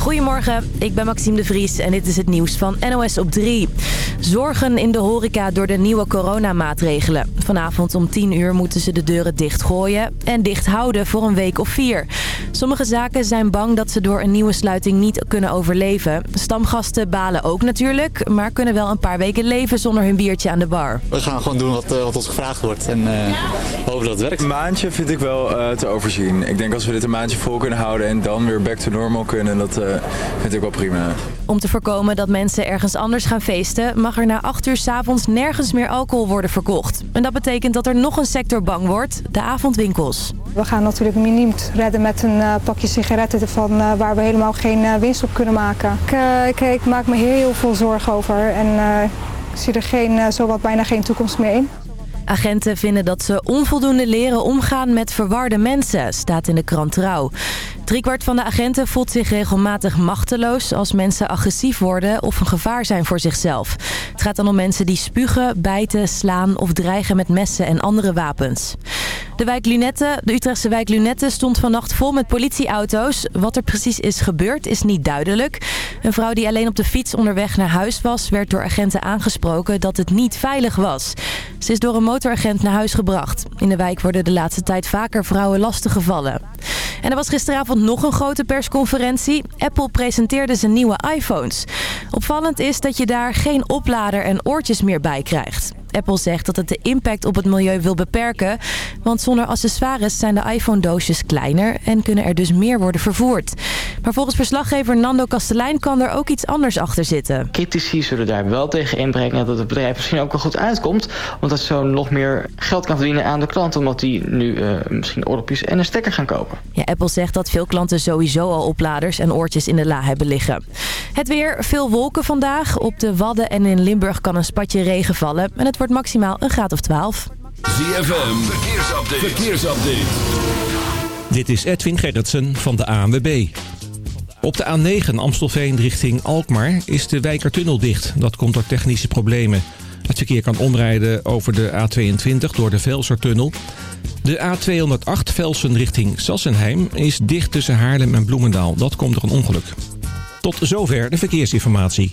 Goedemorgen, ik ben Maxime de Vries en dit is het nieuws van NOS op 3. Zorgen in de horeca door de nieuwe coronamaatregelen. Vanavond om 10 uur moeten ze de deuren dichtgooien en dicht houden voor een week of vier. Sommige zaken zijn bang dat ze door een nieuwe sluiting niet kunnen overleven. Stamgasten balen ook natuurlijk, maar kunnen wel een paar weken leven zonder hun biertje aan de bar. We gaan gewoon doen wat, uh, wat ons gevraagd wordt en uh, hopen dat het werkt. Een maandje vind ik wel uh, te overzien. Ik denk als we dit een maandje vol kunnen houden en dan weer back to normal kunnen, dat vind ik wel prima. Om te voorkomen dat mensen ergens anders gaan feesten, mag er na 8 uur 's avonds nergens meer alcohol worden verkocht. En dat betekent dat er nog een sector bang wordt, de avondwinkels. We gaan natuurlijk miniem redden met een uh, pakje sigaretten van, uh, waar we helemaal geen uh, winst op kunnen maken. Ik, ik, ik, maak me heel veel zorgen over en ik zie er geen, zowat bijna geen toekomst meer in. Agenten vinden dat ze onvoldoende leren omgaan met verwarde mensen, staat in de krant Trouw. Driekwart van de agenten voelt zich regelmatig machteloos als mensen agressief worden of een gevaar zijn voor zichzelf. Het gaat dan om mensen die spugen, bijten, slaan of dreigen met messen en andere wapens. De, wijk Lunette, de Utrechtse wijk Lunette stond vannacht vol met politieauto's. Wat er precies is gebeurd is niet duidelijk. Een vrouw die alleen op de fiets onderweg naar huis was... werd door agenten aangesproken dat het niet veilig was. Ze is door een motoragent naar huis gebracht. In de wijk worden de laatste tijd vaker vrouwen lastiggevallen. En er was gisteravond nog een grote persconferentie. Apple presenteerde zijn nieuwe iPhones. Opvallend is dat je daar geen oplader en oortjes meer bij krijgt. Apple zegt dat het de impact op het milieu wil beperken. Want zonder accessoires zijn de iPhone-doosjes kleiner en kunnen er dus meer worden vervoerd. Maar volgens verslaggever Nando Kastelein kan er ook iets anders achter zitten. Critici zullen daar wel tegen inbrengen dat het bedrijf misschien ook wel goed uitkomt. Omdat zo nog meer geld kan verdienen aan de klanten. Omdat die nu uh, misschien oordopjes en een stekker gaan kopen. Ja, Apple zegt dat veel klanten sowieso al opladers en oortjes in de la hebben liggen. Het weer, veel wolken vandaag. Op de Wadden en in Limburg kan een spatje regen vallen. En het wordt maximaal een graad of 12. ZFM, verkeersupdate. verkeersupdate. Dit is Edwin Gerritsen van de ANWB. Op de A9 Amstelveen richting Alkmaar is de Wijkertunnel dicht. Dat komt door technische problemen. Het verkeer kan omrijden over de A22 door de Velsertunnel. De A208 Velsen richting Sassenheim is dicht tussen Haarlem en Bloemendaal. Dat komt door een ongeluk. Tot zover de verkeersinformatie.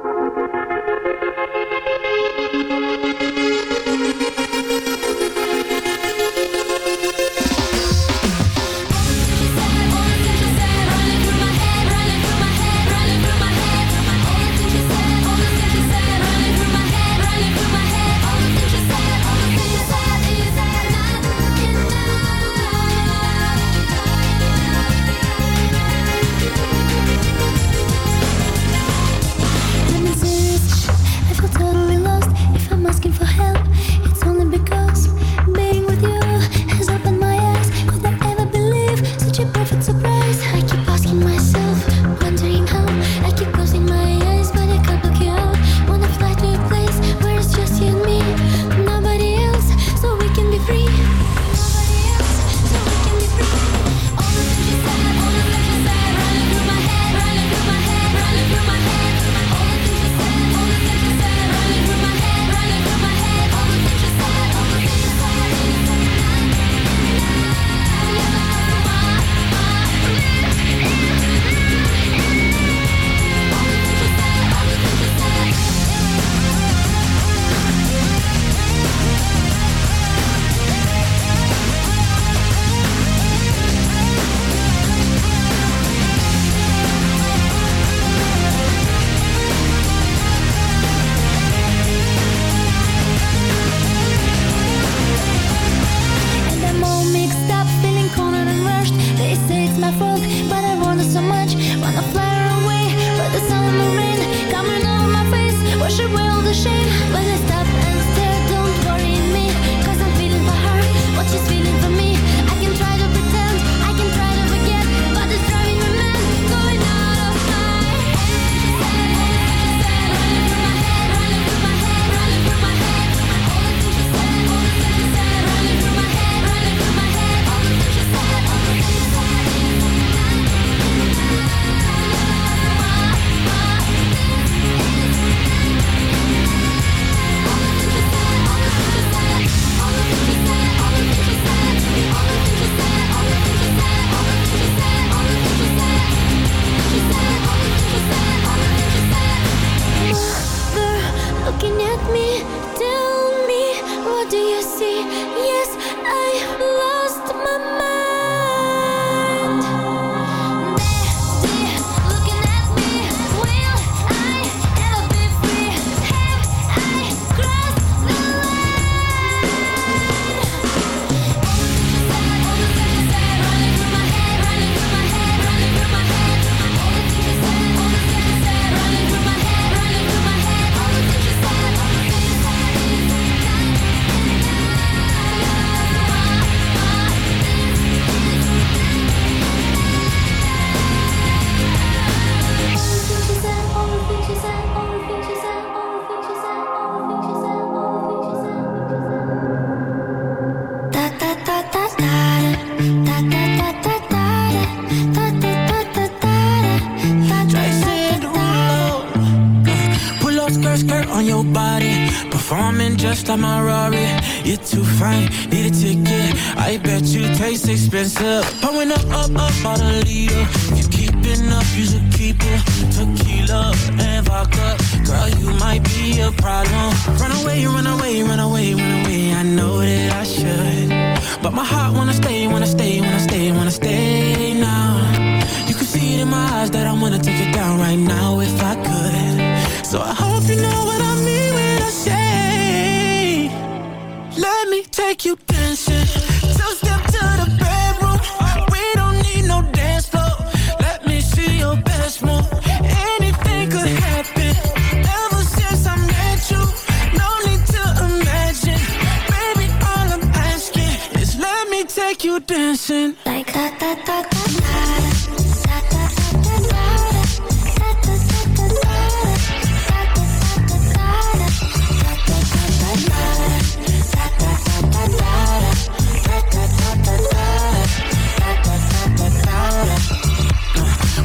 dancing. Like that, that.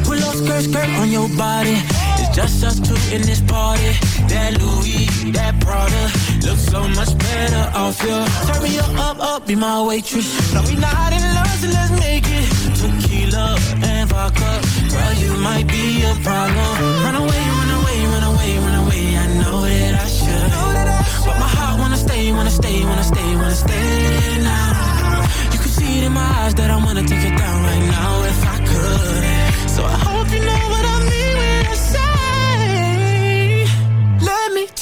Pull up skirt, skirt on your body. It's just us two in this party. That Louis, that Prada, looks so much better off you. Turn me up, up, up, be my waitress. No, we not in love, so let's make it. Tequila and vodka, girl, you might be a problem. Run away, run away, run away, run away. I know that I should, but my heart wanna stay, wanna stay, wanna stay, wanna stay now. You can see it in my eyes that I wanna take it down right now if I could. So I hope you know what I mean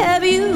have you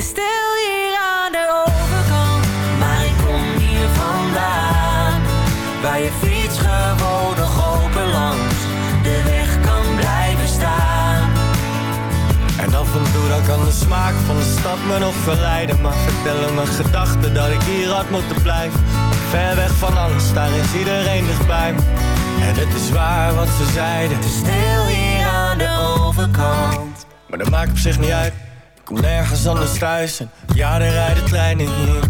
is stil hier aan de overkant. Maar ik kom hier vandaan, waar je fiets gewoon nog open langs de weg kan blijven staan. En af en toe dan kan de smaak van de stad me nog verleiden Maar vertellen mijn gedachten dat ik hier had moeten blijven Ver weg van alles, daar is iedereen dichtbij me En het is waar wat ze zeiden is Stil hier aan de overkant. Maar dat maakt op zich niet uit kom nergens anders thuis. En ja, er rijden treinen hier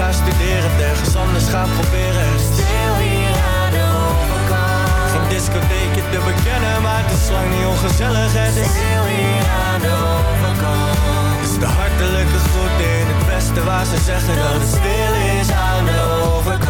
Gaan studeren, ergens anders gaan proberen Stil hier aan de overkant. geen discotheekje te bekennen, maar het is lang niet ongezellig Het is Stil hier aan de overkant. Is de hartelijke groet in het westen waar ze zeggen dat het stil is aan de overkant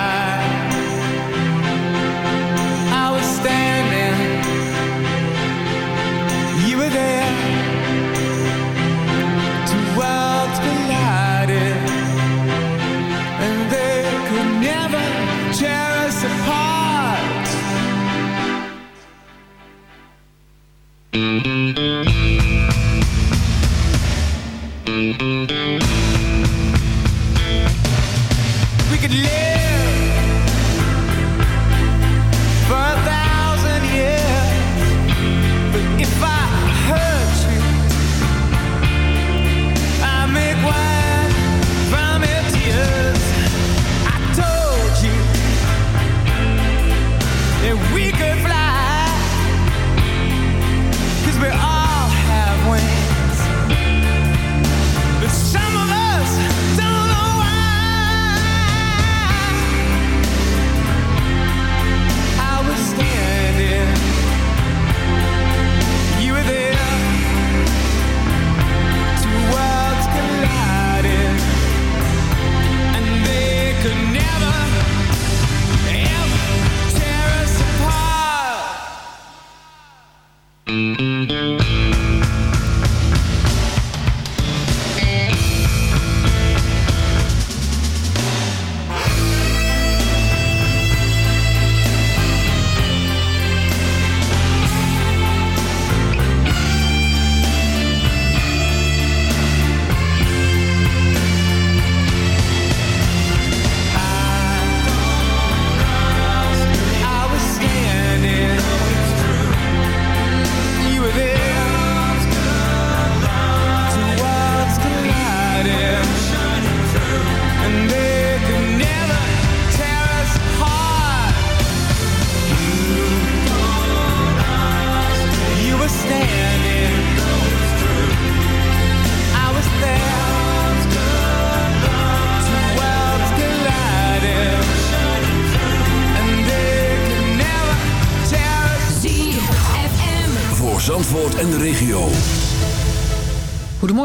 We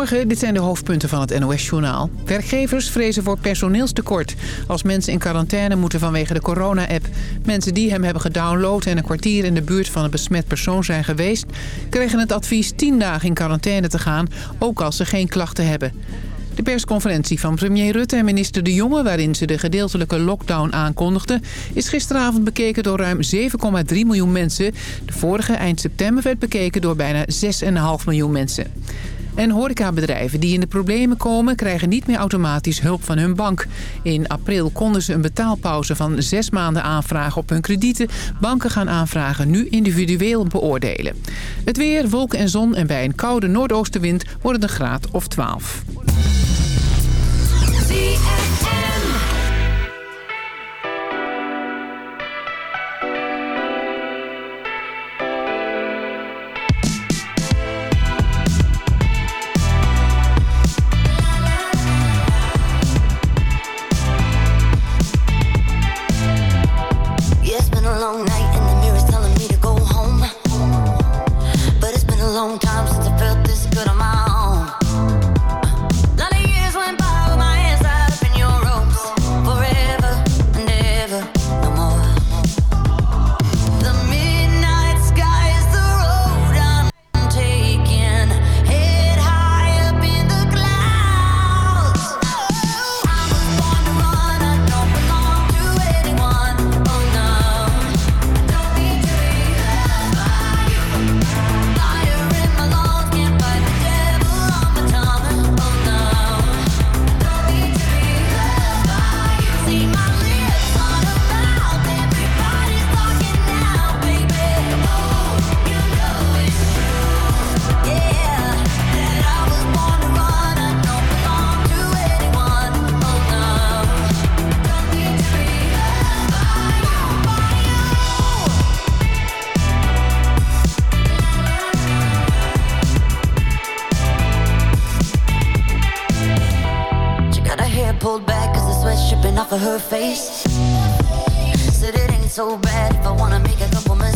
Dit zijn de hoofdpunten van het NOS-journaal. Werkgevers vrezen voor personeelstekort als mensen in quarantaine moeten vanwege de corona-app. Mensen die hem hebben gedownload en een kwartier in de buurt van een besmet persoon zijn geweest... kregen het advies 10 dagen in quarantaine te gaan, ook als ze geen klachten hebben. De persconferentie van premier Rutte en minister De Jonge... waarin ze de gedeeltelijke lockdown aankondigden... is gisteravond bekeken door ruim 7,3 miljoen mensen. De vorige eind september werd bekeken door bijna 6,5 miljoen mensen. En horecabedrijven die in de problemen komen... krijgen niet meer automatisch hulp van hun bank. In april konden ze een betaalpauze van zes maanden aanvragen op hun kredieten. Banken gaan aanvragen nu individueel beoordelen. Het weer, wolken en zon en bij een koude noordoostenwind worden de graad of 12. sweat dripping off of her face. Said it ain't so bad if I wanna make a couple mistakes.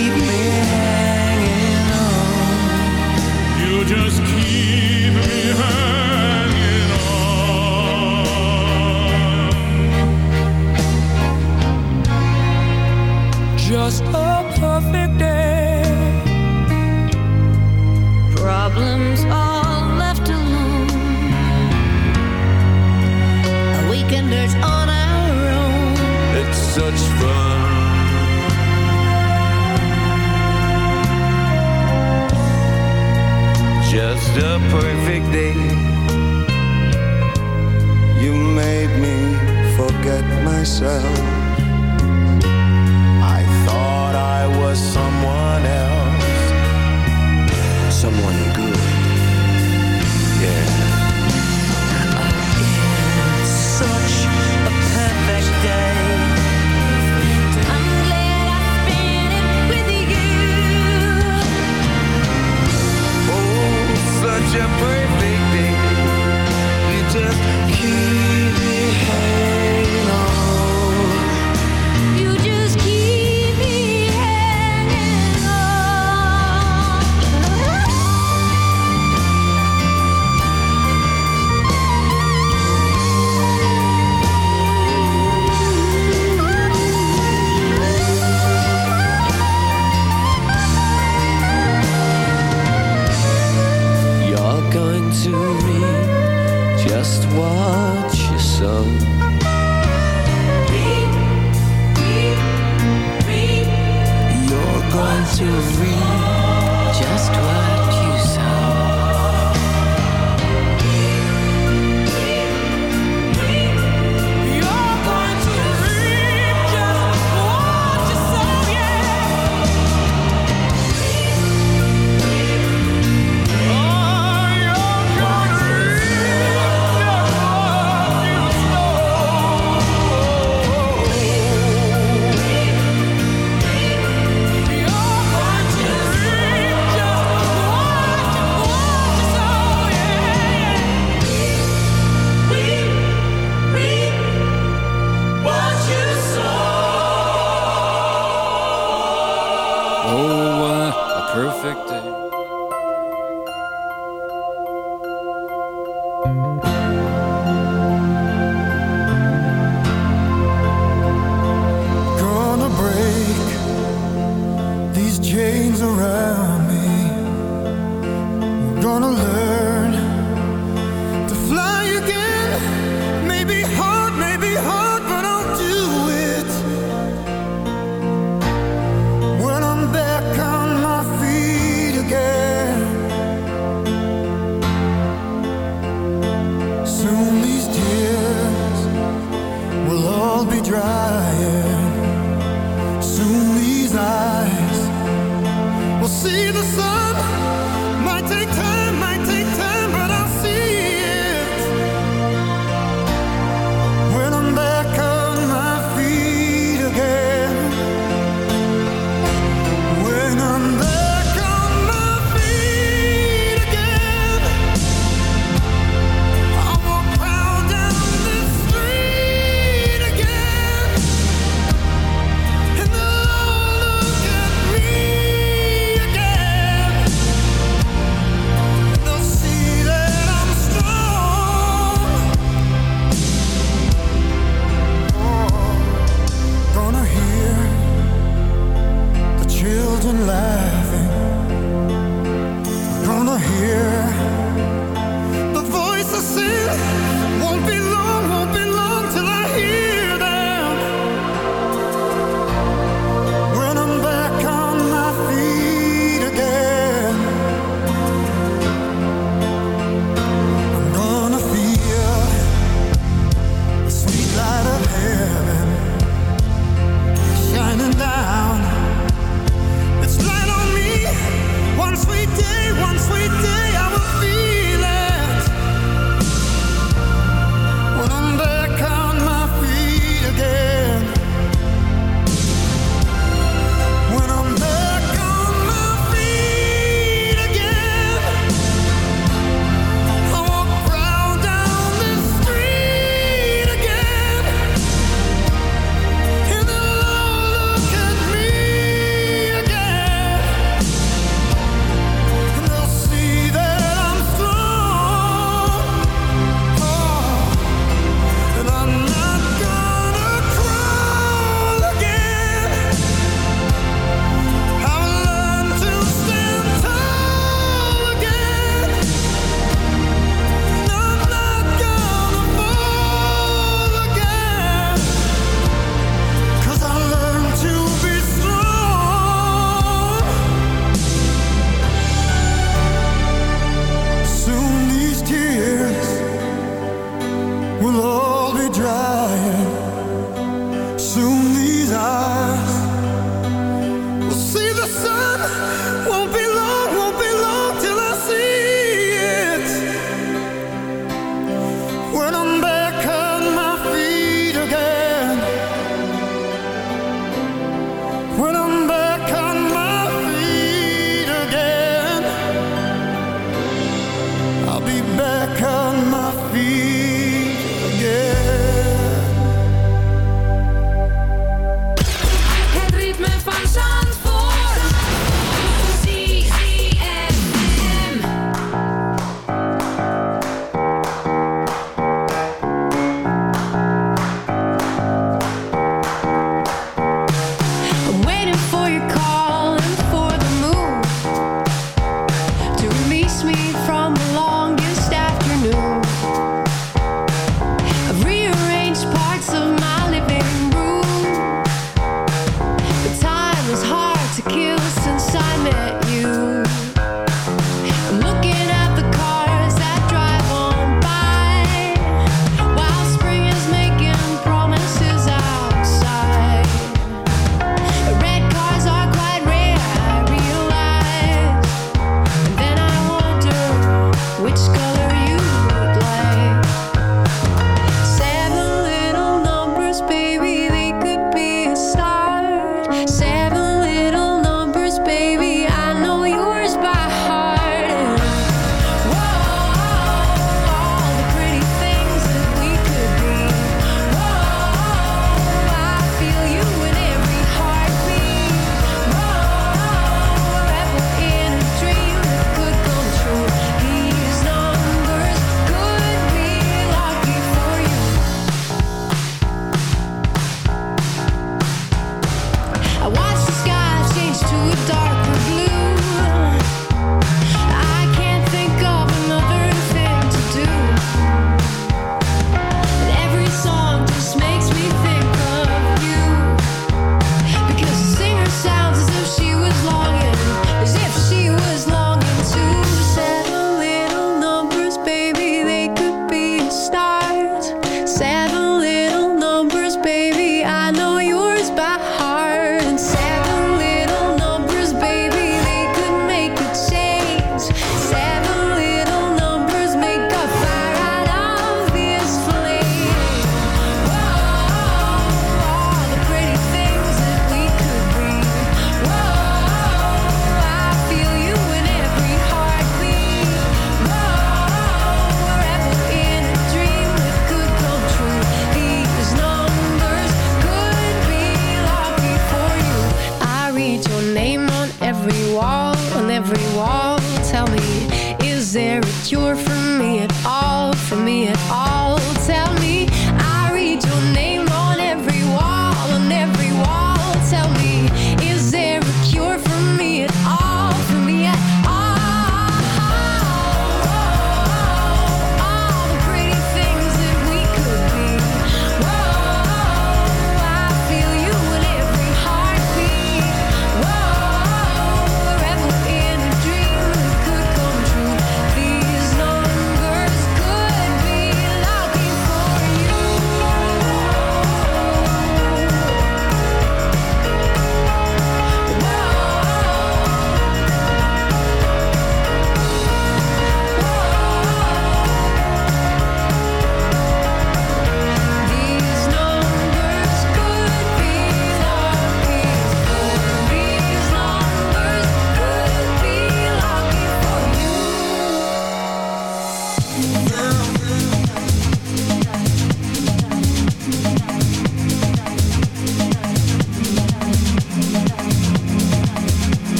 just a perfect day. Problems all left alone. On our own. It's such fun. Just a perfect day. You made me forget myself morning.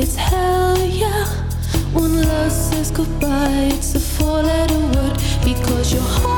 It's hell, yeah. One love says goodbye. It's a four letter word because your heart.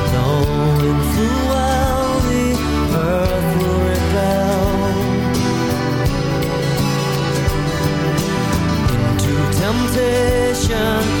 politician